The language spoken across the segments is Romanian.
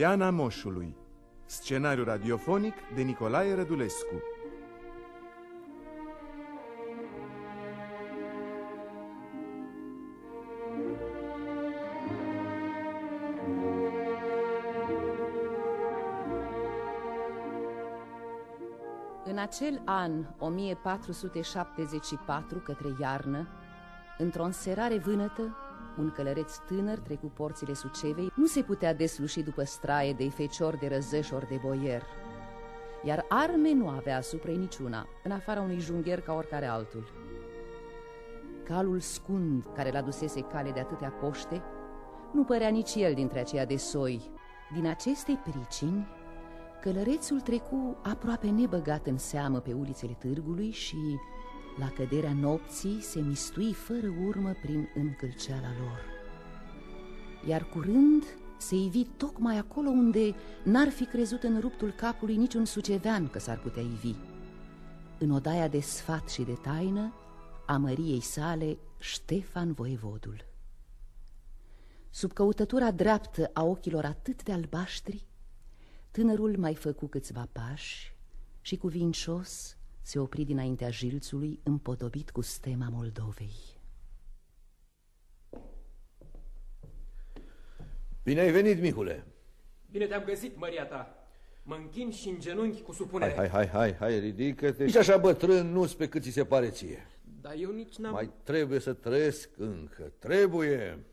Poiana Moșului. Scenariu radiofonic de Nicolae Rădulescu. În acel an 1474 către iarnă, într-o înserare vânătă, un călăreț tânăr trecu porțile Sucevei, nu se putea desluși după straie de fecior de răzășor de boier. Iar arme nu avea asupra niciuna, în afara unui jungher ca oricare altul. Calul scund care l-a dusese cale de atâtea poște, nu părea nici el dintre aceia de soi. Din acestei pricini, călărețul trecu aproape nebăgat în seamă pe ulițele târgului și la căderea nopții se mistui fără urmă prin încălceala lor. Iar curând se ivi tocmai acolo unde n-ar fi crezut în ruptul capului niciun sucevean că s-ar putea ivi. În odaia de sfat și de taină a măriei sale Ștefan Voievodul. Sub căutătura dreaptă a ochilor atât de albaștri, tânărul mai făcu câțiva pași și cuvincios se opri dinaintea jilțului împodobit cu stema Moldovei. Bine ai venit, Mihule! Bine te-am găsit, Maria ta! Mă închin și în genunchi cu supunere. Hai, hai, hai, hai, hai ridică-te. Nici așa bătrân nu pe cât ți se pare ție. Dar eu nici n-am... Mai trebuie să trăiesc încă, trebuie,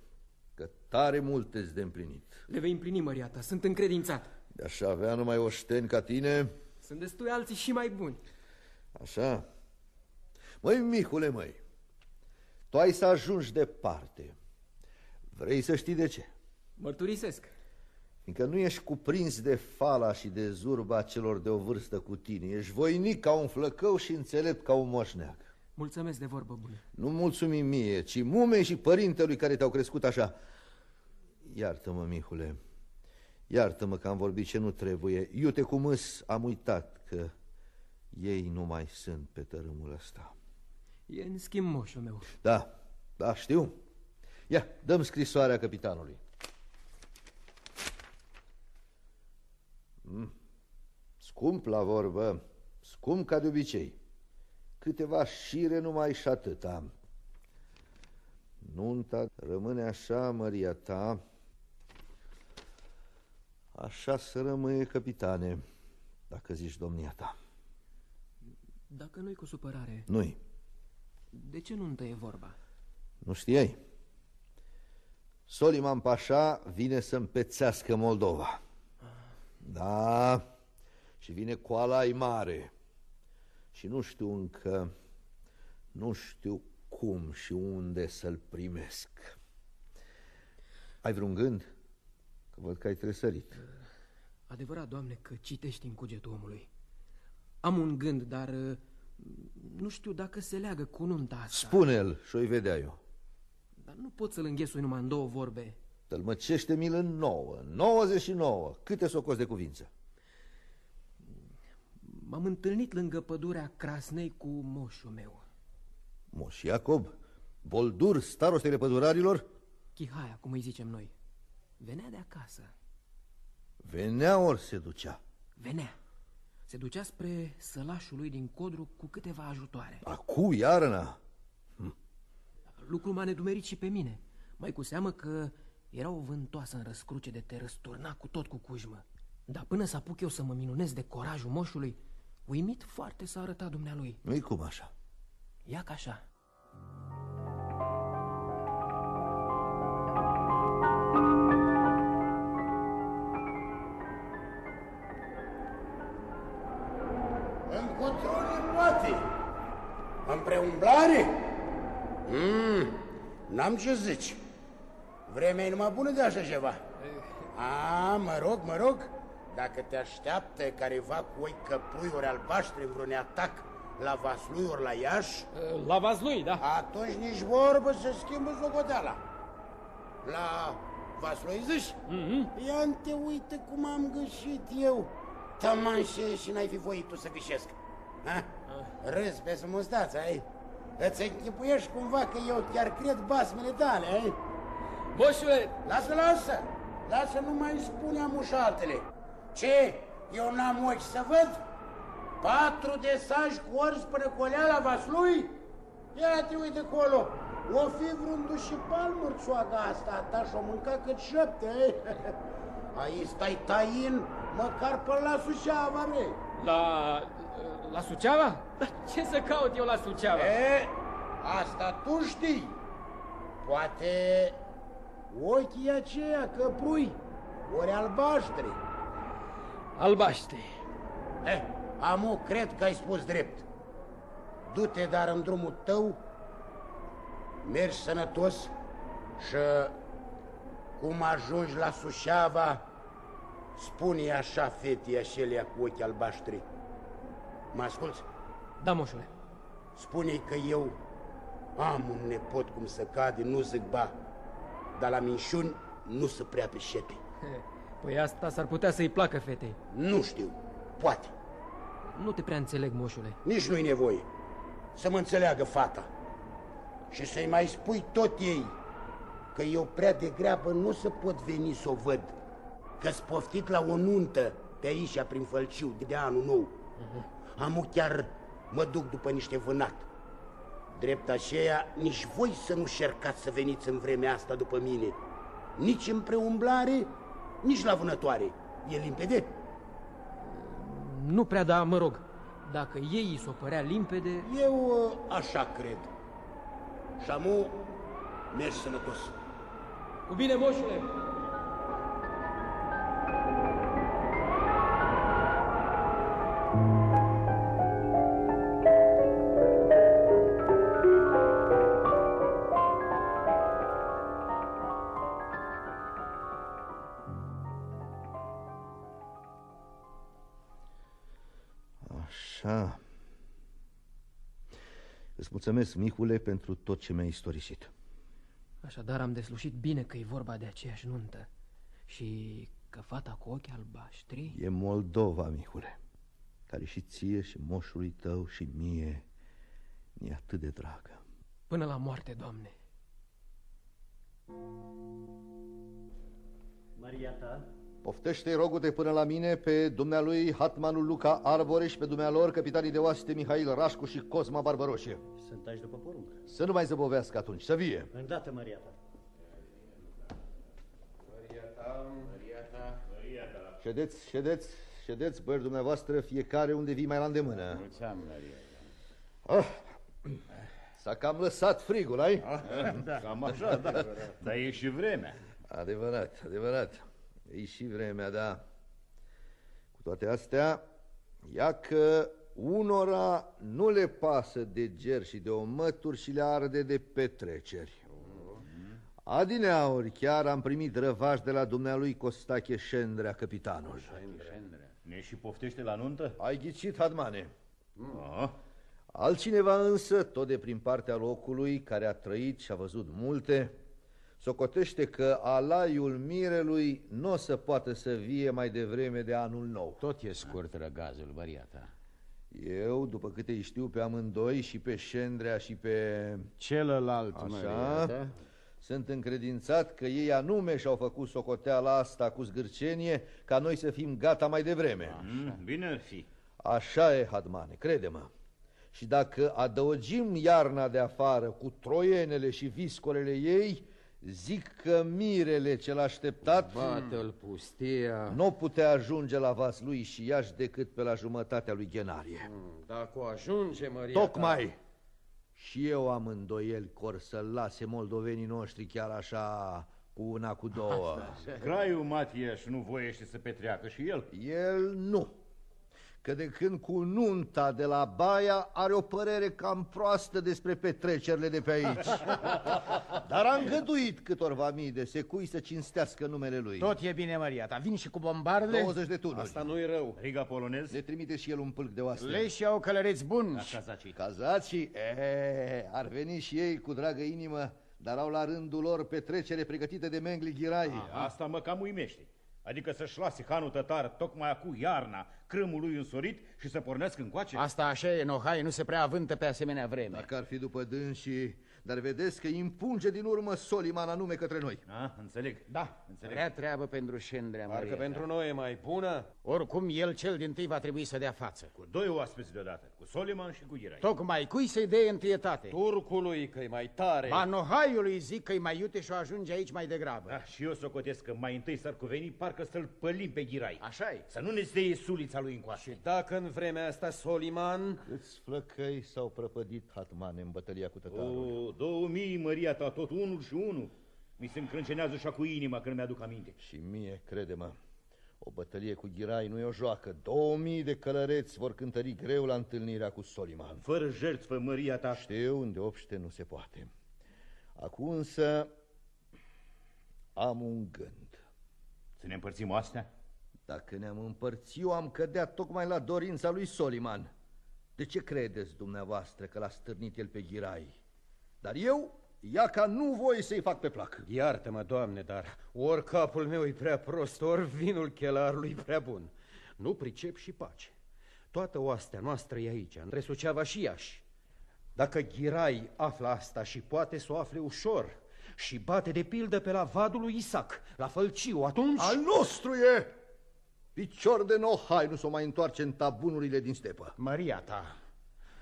că tare multe de împlinit. Le vei împlini, Maria ta, sunt încredințat. De așa avea numai oșteni ca tine? Sunt destui alții și mai buni. Așa? Măi, Mihule, măi, tu ai să ajungi departe. Vrei să știi de ce? Mărturisesc. Fiindcă nu ești cuprins de fala și de zurba celor de o vârstă cu tine. Ești voinic ca un flăcău și înțelept ca un moșneag. Mulțumesc de vorbă bună. Nu mulțumim mie, ci mumei și părintelui care te-au crescut așa. Iartă-mă, Mihule, iartă-mă că am vorbit ce nu trebuie. Iute cum îs, am uitat că ei nu mai sunt pe tărâmul ăsta. E în schimb moșul meu. Da, da, știu. Ia, dăm scrisoarea capitanului. Mm. Scump la vorbă, scump ca de obicei. Câteva șire numai și atât am. Nunta rămâne așa, Maria ta. Așa să rămâie, capitane, dacă zici domnia ta. Dacă nu-i cu supărare... Nu-i. De ce nu e vorba? Nu știai? Soliman Pașa vine să împețească Moldova. Da, și vine coala ai mare. Și nu știu încă, nu știu cum și unde să-l primesc. Ai vreun gând? Că văd că ai tresărit. Adevărat, Doamne, că citești în cugetul omului. Am un gând, dar uh, nu știu dacă se leagă cu nunta asta. Spune-l și o vedea eu. Dar nu pot să-l înghesui numai în două vorbe. Tălmăcește-mi-l în nouă, 99. Câte s-o de cuvință? M-am întâlnit lângă pădurea Crasnei cu moșul meu. Moș Iacob? Boldur, starostele pădurarilor? Chihaia, cum îi zicem noi. Venea de acasă. Venea ori se ducea? Venea. Se ducea spre sălașul lui din Codru cu câteva ajutoare. Acu, iarna? Hm. Lucru m-a nedumerit și pe mine. Mai cu seamă că era o vântoasă în răscruce de te răsturna cu tot cu cujmă. Dar până să apuc eu să mă minunez de corajul moșului, uimit foarte s-a arătat dumnealui. Nu-i cum așa? Ia ca așa. În preumblare? Mm, n-am ce zici. Vremea e numai bună de așa ceva. A, mă rog, mă rog, dacă te așteaptă careva cu oi căpruiuri albaștri în vreun atac la Vaslui ori la Iași... La Vaslui, da. Atunci nici vorbă să schimbă zogodeala. La Vaslui zici? Mm -hmm. Ia te uite cum am găsit eu. Tămanșe și n-ai fi voit tu să găsesc. Ha? Râzi pe sumustață, ai? Îți închipuiești cumva că eu chiar cred basmele tale, ai? Moșule! Lasă, lasă! Lasă nu mai spune amușatele. Ce? Eu n-am ochi să văd? Patru de saci cu orz până coleala vaslui? Ia te uite acolo. O fi vreun dușipal mărțoaga asta ta și-o mânca cât șapte, eh? Aici stai tain, măcar pe la Suceava, bre. La... la Suceava? Dar ce să caut eu la Suceava? E, asta tu știi. Poate ochii aceia căprui, ori albaștri. Albaștri. Eh, amu, cred că ai spus drept. Du-te dar în drumul tău, mergi sănătos și cum ajungi la Sușava, spune așa fetii așelea cu ochi albaștri. Mă asculți? Da, moșule. spune că eu am un nepot cum să cade, nu zic ba, dar la minșuni nu se prea prișepe. Păi asta s-ar putea să-i placă fetei. Nu știu, poate, Nu te prea înțeleg, moșule. nici nu-i nevoie să mă înțeleagă fata. Și să-i mai spui tot ei că eu prea degrabă nu să pot veni să o văd, că-s poftit la o nuntă pe aici, prin Fălciu, de anul nou. Amu chiar mă duc după niște vânat. Drept aceea, nici voi să nu șercați să veniți în vremea asta după mine. Nici în preumblare, nici la vânătoare. E limpede? Nu prea, dar mă rog, dacă ei îi s-o părea limpede... Eu uh, așa cred. Și șamu, mergi sănătos. Cu bine, moșule! Așa. Îți mulțumesc, Mihule, pentru tot ce mi-ai istorisit. Așadar am deslușit bine că e vorba de aceeași nuntă și că fata cu ochii albaștri... E Moldova, Mihule, care și ție și moșului tău și mie e atât de dragă. Până la moarte, Doamne. Maria ta? Poftește rogul de până la mine pe dumnealui Hatmanul Luca Arboreș și pe dumnealor capitanii de oaste Mihail Rașcu și Cosma Barbaroșie. Sunt aici după poruncă. Să nu mai zăbovească atunci, să vie. Îndată, Maria ta. Ședeți, ședeți, ședeți, băieți dumneavoastră, fiecare unde vii mai la îndemână. Mulțumim, Maria. Ah, S-a cam lăsat frigul, ai? Da, cam așa, da. Dar e și vremea. Adevărat, adevărat. E și vremea, da. Cu toate astea, ia că unora nu le pasă de ger și de omături și le arde de petreceri. Adineauri chiar am primit răvaș de la dumnealui Costache Șendrea, capitanul. Ne și poftește la nuntă? Ai ghicit, Hadmane. Ah, Altcineva însă, tot de prin partea locului, care a trăit și a văzut multe, socotește că alaiul mirelui nu o să poată să vie mai devreme de anul nou. Tot e scurt răgazul, Maria ta. Eu, după câte îi știu pe amândoi, și pe Șendrea și pe... Celălalt, Maria Așa, ta. sunt încredințat că ei anume și-au făcut socoteala asta cu zgârcenie ca noi să fim gata mai devreme. mm, bine ar fi. Așa e, Hadmane, crede-mă. Și dacă adăugim iarna de afară cu troienele și viscolele ei, zic că mirele cel așteptat Bată-l pustia. nu putea ajunge la vas lui și Iași decât pe la jumătatea lui Genarie. Dacă o ajunge, Maria Tocmai și eu am îndoieli cor să lase moldovenii noștri chiar așa cu una, cu două. Graiul Matiaș nu voiește să petreacă și el. El nu. Că de când cu nunta de la Baia are o părere cam proastă despre petrecerile de pe aici. Dar a îngăduit câtorva mii de secui să cinstească numele lui. Tot e bine, Maria ta. Vin și cu bombarde? 20 de tunuri. Asta nu-i rău. Riga polonez? Le trimite și el un pâlc de oaste. Lei și au călăreți buni. Cazacii. Cazați și... E, ar veni și ei cu dragă inimă, dar au la rândul lor petrecere pregătită de Mengli Ghirai. Asta mă cam uimește. Adică să-și lase hanul tătar tocmai acum iarna, crâmul lui însorit și să pornească încoace? Asta așa e, Nohai, nu se prea avântă pe asemenea vreme. Dacă ar fi după dânsii, Dar vedeți că impunge din urmă Soliman anume către noi. A, înțeleg. Da, Înțeleg. Rea treabă pentru Șendrea, Parcă Maria. pentru noi e mai bună. Oricum, el cel din tâi va trebui să dea față. Cu doi oaspeți deodată, cu Soliman și cu Ghirai. Tocmai cui să-i dea întâietate? Turcului, că e mai tare. Manohaiului zic că-i mai iute și o ajunge aici mai degrabă. Da, și eu socotesc că mai întâi s-ar cuveni parcă să-l pălim pe Ghirai. așa e. Să nu ne steie sulița lui încoace. Și dacă în vremea asta Soliman... Câți flăcăi s-au prăpădit hatmane în bătălia cu tătarul. O, două mii, Maria ta, tot unul și unul. Mi se încrâncenează așa cu inima când mi-aduc aminte. Și mie, crede-mă, o bătălie cu Ghirai nu e o joacă. Două mii de călăreți vor cântări greu la întâlnirea cu Soliman. Fără jertfă, Maria ta. Știu unde obște nu se poate. Acum însă am un gând. Să ne împărțim astea? Dacă ne-am împărțit, eu am cădea tocmai la dorința lui Soliman. De ce credeți dumneavoastră că l-a stârnit el pe Ghirai? Dar eu, ia ca nu voi să-i fac pe plac. Iartă-mă, Doamne, dar ori capul meu e prea prost, ori vinul chelarului e prea bun. Nu pricep și pace. Toată oastea noastră e aici, între Suceava și Iași. Dacă Ghirai află asta și poate să o afle ușor și bate de pildă pe la vadul lui Isaac, la Fălciu, atunci... Al nostru e! Picior de nohai nu s-o mai întoarce în tabunurile din stepă. Maria ta,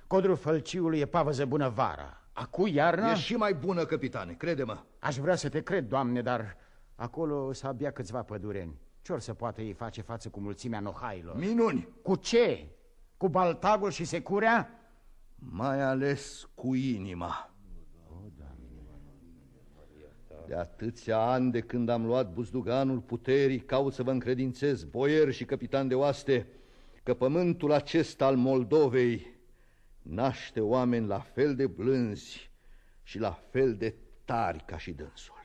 codrul fălciului e pavăză bună vara. Acu iarna? E și mai bună, capitane, crede-mă. Aș vrea să te cred, doamne, dar acolo s abia câțiva pădureni. Ce or să poată ei face față cu mulțimea nohailor? Minuni! Cu ce? Cu baltagul și securea? Mai ales cu inima. De atâția ani de când am luat buzduganul puterii, caut să vă încredințez, boier și capitan de oaste, că pământul acesta al Moldovei naște oameni la fel de blânzi și la fel de tari ca și dânsul.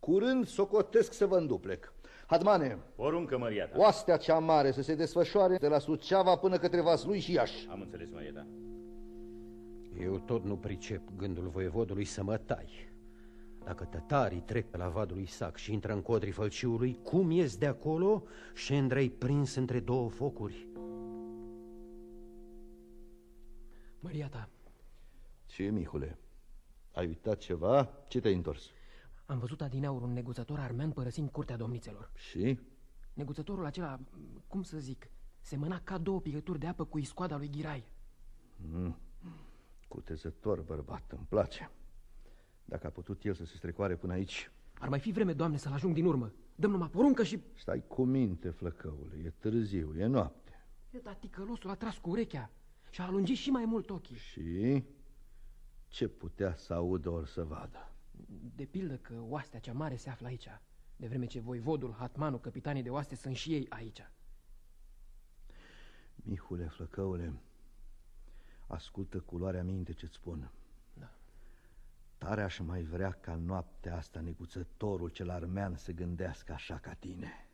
Curând socotesc să vă înduplec. Hadmane, Poruncă, Maria ta. oastea cea mare să se desfășoare de la Suceava până către Vaslui și Iași. Am înțeles, Maria ta. Eu tot nu pricep gândul voievodului să mă tai. Dacă tătarii trec pe la vadul lui Isaac și intră în codrii fălciului, cum ies de acolo și Andrei prins între două focuri? Maria ta, Ce, Mihule? Ai uitat ceva? Ce te-ai întors? am văzut adineaur un neguțător armean părăsind curtea domnițelor. Și? Neguțătorul acela, cum să zic, semăna ca două picături de apă cu iscoada lui Ghirai. Mm. Cutezător bărbat, îmi place. Dacă a putut el să se strecoare până aici, Ar mai fi vreme, doamne, să-l ajung din urmă. Dăm numai poruncă și... stai cu minte, flăcăule, e târziu, e noapte. E, dar ticălosul a tras cu urechea și a alungit și mai mult ochii. Și ce putea să audă ori să vadă? De pildă că oastea cea mare se află aici, de vreme ce voivodul, hatmanul, capitanii de oaste sunt și ei aici. Mihule, flăcăule, ascultă culoarea minte ce-ți spun. Da. Tare aș mai vrea ca noaptea asta neguțătorul cel armean să gândească așa ca tine.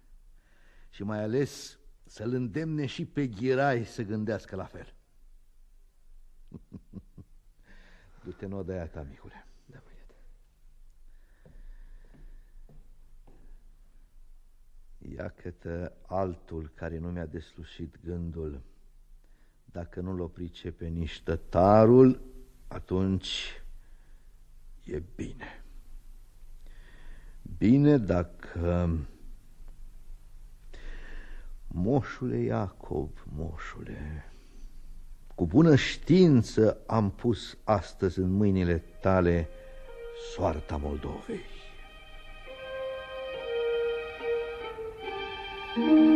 Și mai ales să-l îndemne și pe Ghirai să gândească la fel. Du-te în odaia ta, Mihule. Da, Maria ta. Iată altul care nu mi-a deslușit gândul. Dacă nu-l o pricepe nici tătarul, atunci e bine. Bine dacă... Moșule Iacob, moșule, cu bună știință am pus astăzi în mâinile tale soarta Moldovei. Mă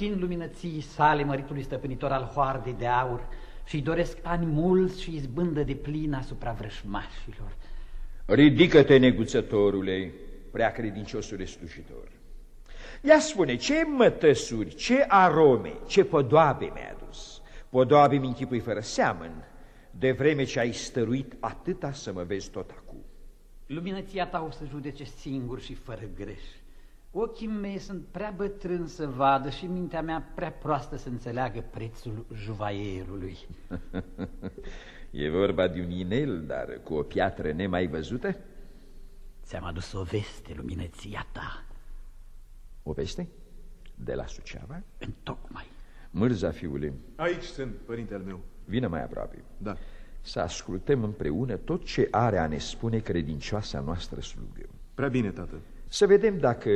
închin luminății sale măritului stăpânitor al hoardei de aur și doresc ani mulți și izbândă de plin asupra vrășmașilor. Ridică-te, neguțătorule, prea credinciosule slujitor. Ia spune, ce mătăsuri, ce arome, ce podoabe mi-ai adus? Podoabe mi închipui fără seamăn, de vreme ce ai stăruit atâta să mă vezi tot acum. Luminăția ta o să judece singur și fără greș. Ochii mei sunt prea bătrâni să vadă și mintea mea prea proastă să înțeleagă prețul juvaierului. e vorba de un inel, dar cu o piatră nemai văzută? Ți-am adus o veste, luminăția ta. O veste? De la Suceava? Întocmai. Mârza, fiule. Aici sunt, părintele meu. Vină mai aproape. Da. Să ascultăm împreună tot ce are a ne spune credincioasa noastră slugă. Prea bine, tată. Să vedem dacă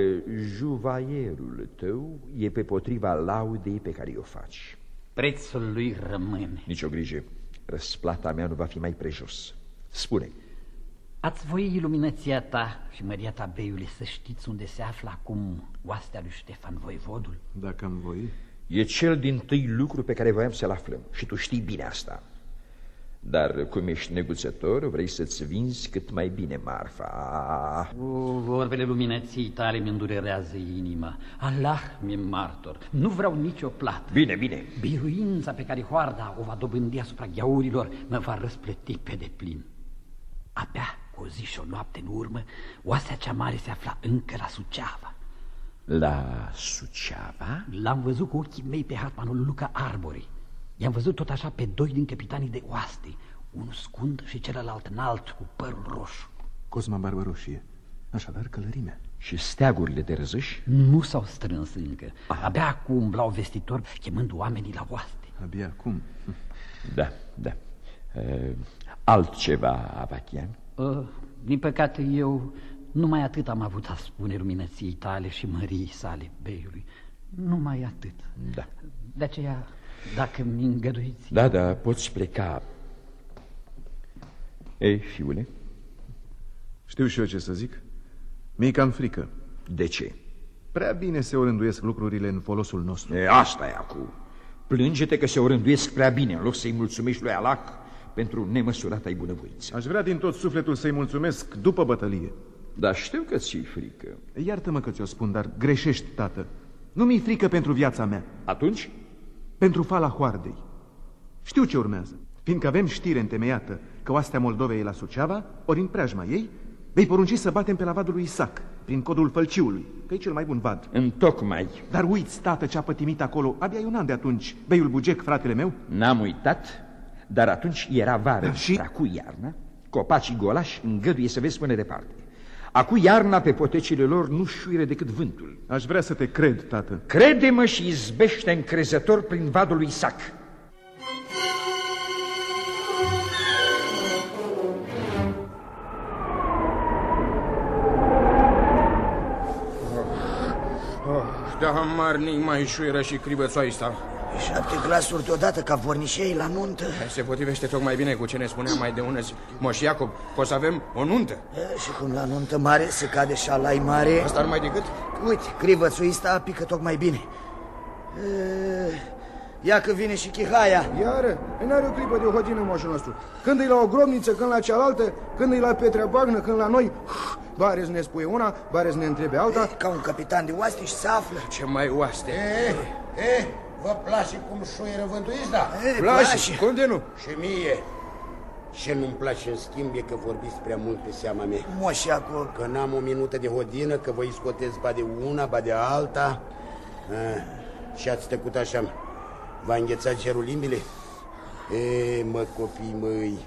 juvaierul tău e pe potriva laudei pe care o faci. Prețul lui rămâne. Nici o grijă. Răsplata mea nu va fi mai prejos. Spune. Ați voi iluminația ta și măria ta beiului să știți unde se află acum oastea lui Ștefan Voivodul? Dacă am voi. E cel din tâi lucru pe care voiam să-l aflăm și tu știi bine asta. Dar cum ești neguțător, vrei să-ți vinzi cât mai bine marfa. O, vorbele luminății tale mi îndurerează inima. Allah mi-e martor. Nu vreau nicio plată. Bine, bine. Biruința pe care hoarda o va dobândi asupra gheaurilor mă va răsplăti pe deplin. Abia o zi și o noapte în urmă, oasea cea mare se afla încă la Suceava. La Suceava? L-am văzut cu ochii mei pe hatmanul Luca Arbori. I-am văzut tot așa pe doi din capitanii de oaste, unul scund și celălalt înalt cu părul roșu. Cosma Barbaroșie. Așadar călărimea. Și steagurile de răzăși? Nu s-au strâns încă. Aha. Abia acum umblau vestitor chemând oamenii la oaste. Abia acum? Da, da. Uh, altceva, Avachian? Uh, din păcate eu numai atât am avut a spune luminăției tale și măriei sale, beiului. Numai atât. Da. De aceea dacă mi îngăduiți... Da, da, poți pleca. Ei, fiule? Știu și eu ce să zic. Mi-e cam frică. De ce? Prea bine se orânduiesc lucrurile în folosul nostru. E, asta e acum. Plânge-te că se orânduiesc prea bine, în loc să-i mulțumești lui Allah pentru nemăsurata ai bunăvoință. Aș vrea din tot sufletul să-i mulțumesc după bătălie. Dar știu că ți-i frică. Iartă-mă că ți-o spun, dar greșești, tată. Nu mi-i frică pentru viața mea. Atunci? Pentru fala hoardei. Știu ce urmează, fiindcă avem știre întemeiată că oastea Moldovei e la Suceava, ori în preajma ei, vei porunci să batem pe la vadul lui Isaac, prin codul fălciului, că e cel mai bun vad. Întocmai. Dar uiți, tată, ce a pătimit acolo, abia un an de atunci, beiul Bugec, fratele meu? N-am uitat, dar atunci era vară, și cu iarnă, copacii golași îngăduie să vezi până departe. Acu iarna pe potecile lor nu șuire decât vântul. Aș vrea să te cred, tată. Crede-mă și izbește încrezător prin vadul lui Isaac. Oh, da, marnic mai șuieră și cribățoaista. Șapte glasuri deodată ca vornișei la nuntă. Se potrivește tocmai bine cu ce ne spunea mai de ună zi. Moș Iacob, că o să avem o nuntă. E, Și cum la nuntă mare se cade șalai mare. Asta numai decât? Uite, crivățuista pică tocmai bine. E, Ia că vine și chihaia. Iară, n-are o clipă de hodină moșul nostru. Când e la o grobniță, când la cealaltă Când e la Petrea Bagnă, când la noi Bareț ne spune una, bareț ne întrebe alta. E, Ca un capitan de oaste și se află. Ce mai oaste? E, e, Vă place cum șuieră vântuiți, da? E, place, cum de nu? Și mie. Ce nu-mi place în schimb e că vorbiți prea mult pe seama mea. Moșeacu. Că n-am o minută de hodină, că vă scotez ba de una, ba de alta. A, și ați tăcut așa. V-a înghețat cerul limbile? E, mă, copii măi,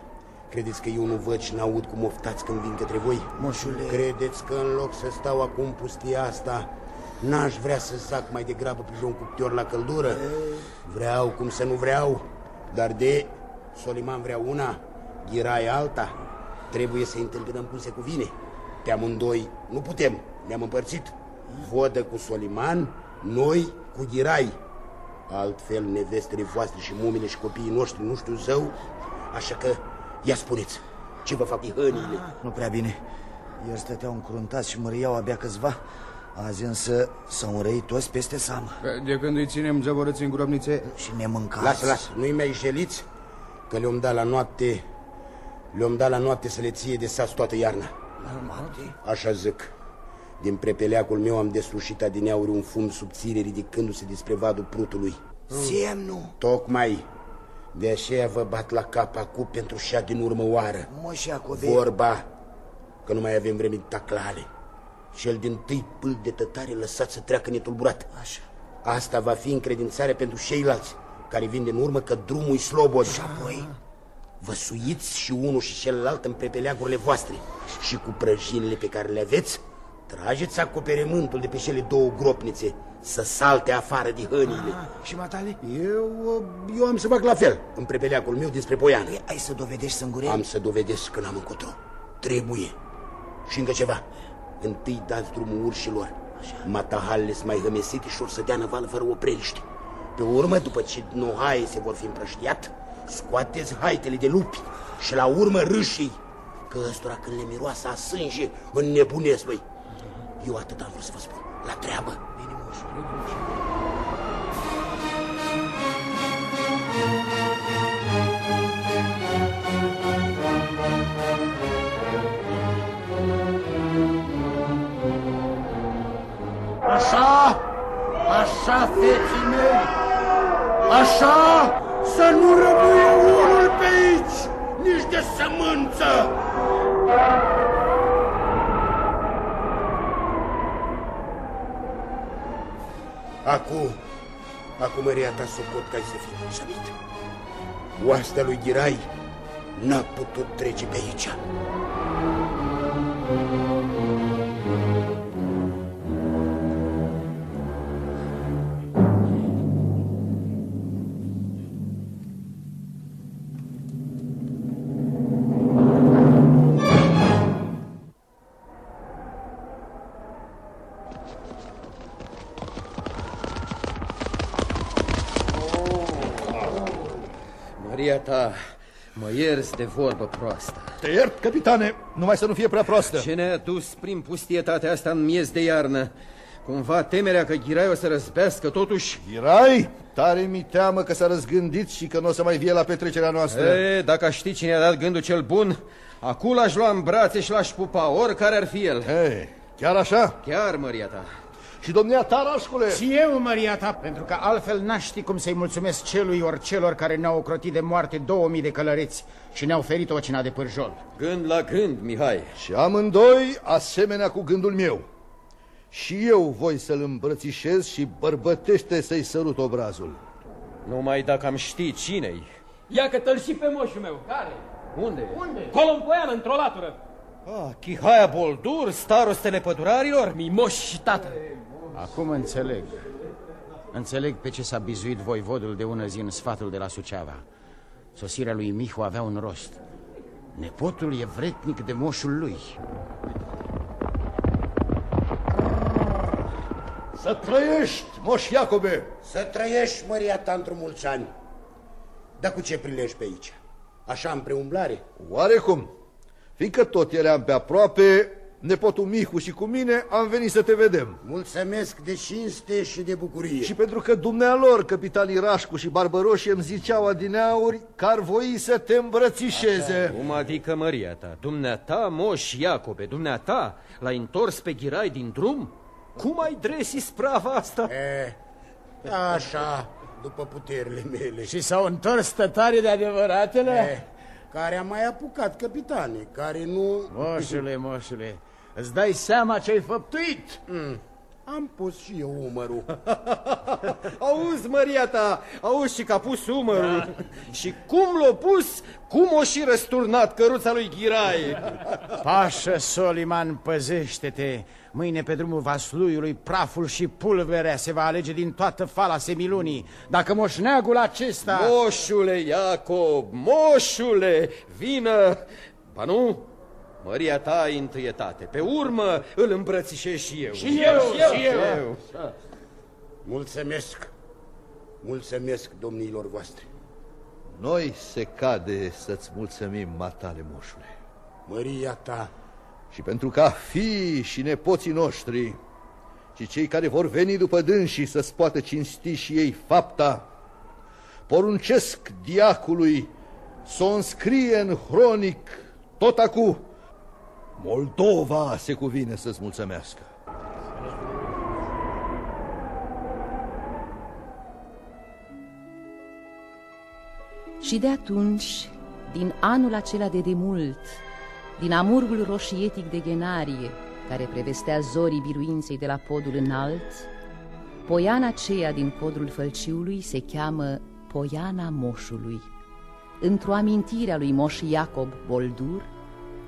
credeți că eu nu văd și n-aud cum oftați când vin către voi? Moșule... Credeți că în loc să stau acum pustia asta, N-aș vrea să zac mai degrabă pe un cuptor la căldură. Vreau cum să nu vreau, dar de Soliman vrea una, Ghirai alta. Trebuie să întâmpinăm cum se cuvine. Pe amândoi nu putem, ne-am împărțit. Vodă cu Soliman, noi cu Ghirai. Altfel, nevestele voastre și mumile și copiii noștri nu știu zău, așa că ia spuneți, ce vă fac ihănile? Nu prea bine. Ieri stăteau încruntați și măriau abia câțiva. Azi însă s-au înrăit toți peste seamă. De când îi ținem zăvorâți în grobnițe... Și ne mâncați. Lasă, lasă, nu-i mai jeliți? Că le-om dat la noapte... Le-om dat la noapte să le ție de sas toată iarna. Așa zic. Din prepeleacul meu am deslușit adineauri un fum subțire ridicându-se despre vadul prutului. Semnul? Tocmai. De aceea vă bat la cap acum pentru șa din urmă oară. Moșeacu de... Vorba că nu mai avem vreme taclale. Cel din tâi pâl de tătare lăsat să treacă netulburat. Așa. Asta va fi încredințare pentru ceilalți, care vin din urmă că drumul e slobod. Și apoi vă suiți și unul și celălalt în prepeleagurile voastre și cu prăjinile pe care le aveți, trageți acoperământul de pe cele două gropnițe să salte afară dihănile. Ah, și matale? Eu, eu am să fac la fel în prepeleagul meu dinspre Poian. Păi, ai să dovedești sângure? Am să dovedesc că n-am încotro. Trebuie. Și încă ceva. Întâi dați drumul urșilor. Matahalele sunt mai hămesite și or să dea năvală fără opreliște. Pe urmă, după ce nohaie se vor fi împrăștiat, scoateți haitele de lupi și la urmă râșii, că ăstora când le miroasă a sânge, înnebunesc, băi. Eu atât am vrut să vă spun. La treabă. Așa, așa, feții mei, așa, să nu rămâie unul pe aici, nici de sămânță. Acum, acum măria ta socot ca să fii mulțumit. Oastea lui Ghirai n-a putut trece pe aici. Maria ta, mă ierzi de vorbă proastă. Te iert, capitane, numai să nu fie prea proastă. Ce ne-a dus prin pustietatea asta în miez de iarnă? Cumva temerea că Ghirai o să răzbească totuși? Ghirai? Tare mi teamă că s-a răzgândit și că nu o să mai vie la petrecerea noastră. E, dacă aș ști cine a dat gândul cel bun, acum l-aș lua în brațe și l-aș pupa, oricare ar fi el. Ei, chiar așa? Chiar, Maria ta. Și domnia ta, Rașcule? Și eu, Maria ta, pentru că altfel n-aș ști cum să-i mulțumesc celui ori celor care ne-au ocrotit de moarte 2000 de călăreți și ne-au ferit o cina de pârjol. Gând la gând, Mihai. Și amândoi asemenea cu gândul meu. Și eu voi să-l îmbrățișez și bărbătește să-i sărut obrazul. Numai dacă am ști cine-i. Ia că și pe moșul meu. Care? Unde? Unde? Colo în Poiană, într-o latură. Ah, Chihaia Boldur, starostele pădurarilor? Mi moș și tată. Acum înțeleg. Înțeleg pe ce s-a bizuit voivodul de ună zi în sfatul de la Suceava. Sosirea lui Mihu avea un rost. Nepotul e vretnic de moșul lui. Să trăiești, moș Iacobe! Să trăiești, măria ta, într-un mulți ani. Dar cu ce prilej pe aici? Așa în preumblare? Oarecum, fiindcă tot eram pe aproape, nepotul Mihu și cu mine am venit să te vedem. Mulțumesc de cinste și de bucurie. Și pentru că dumnealor, capitanii Rașcu și Barbăroși, îmi ziceau adineauri că ar voi să te îmbrățișeze. Cum adică, Maria ta? Dumneata, moș Iacobe, dumneata, l-ai întors pe Ghirai din drum? Cum ai dresi sprava asta? E, așa, după puterile mele. Și s-au întors tătare de adevăratele? E, care a mai apucat capitane, care nu... Moșule, moșule, îți dai seama ce-ai făptuit? Mm. Am pus și eu umărul. auzi, Maria ta, auzi și că a pus umărul. Da. Și cum l-a pus, cum o și răsturnat căruța lui Ghirai. Pașă, Soliman, păzește-te. Mâine pe drumul Vasluiului praful și pulverea se va alege din toată fala semilunii. Dacă moșneagul acesta... Moșule Iacob, moșule, vină! Ba nu, Măria ta ai întâietate. Pe urmă îl îmbrățișez și eu. Și eu, și eu. Și eu. Și eu. Mulțumesc. Mulțumesc domnilor voastre. Noi se cade să-ți mulțumim, matale moșule. Măria ta. Și pentru ca fii și nepoții noștri și cei care vor veni după dânsii să-ți poată cinsti și ei fapta, poruncesc diacului să o înscrie în hronic tot acum Moldova se cuvine să-ți mulțumească. Și de atunci, din anul acela de demult, din amurgul roșietic de Genarie, care prevestea zorii biruinței de la podul înalt, poiana aceea din codrul fălciului se cheamă Poiana Moșului, într-o amintire a lui Moș Iacob Boldur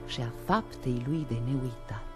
și a faptei lui de neuitat.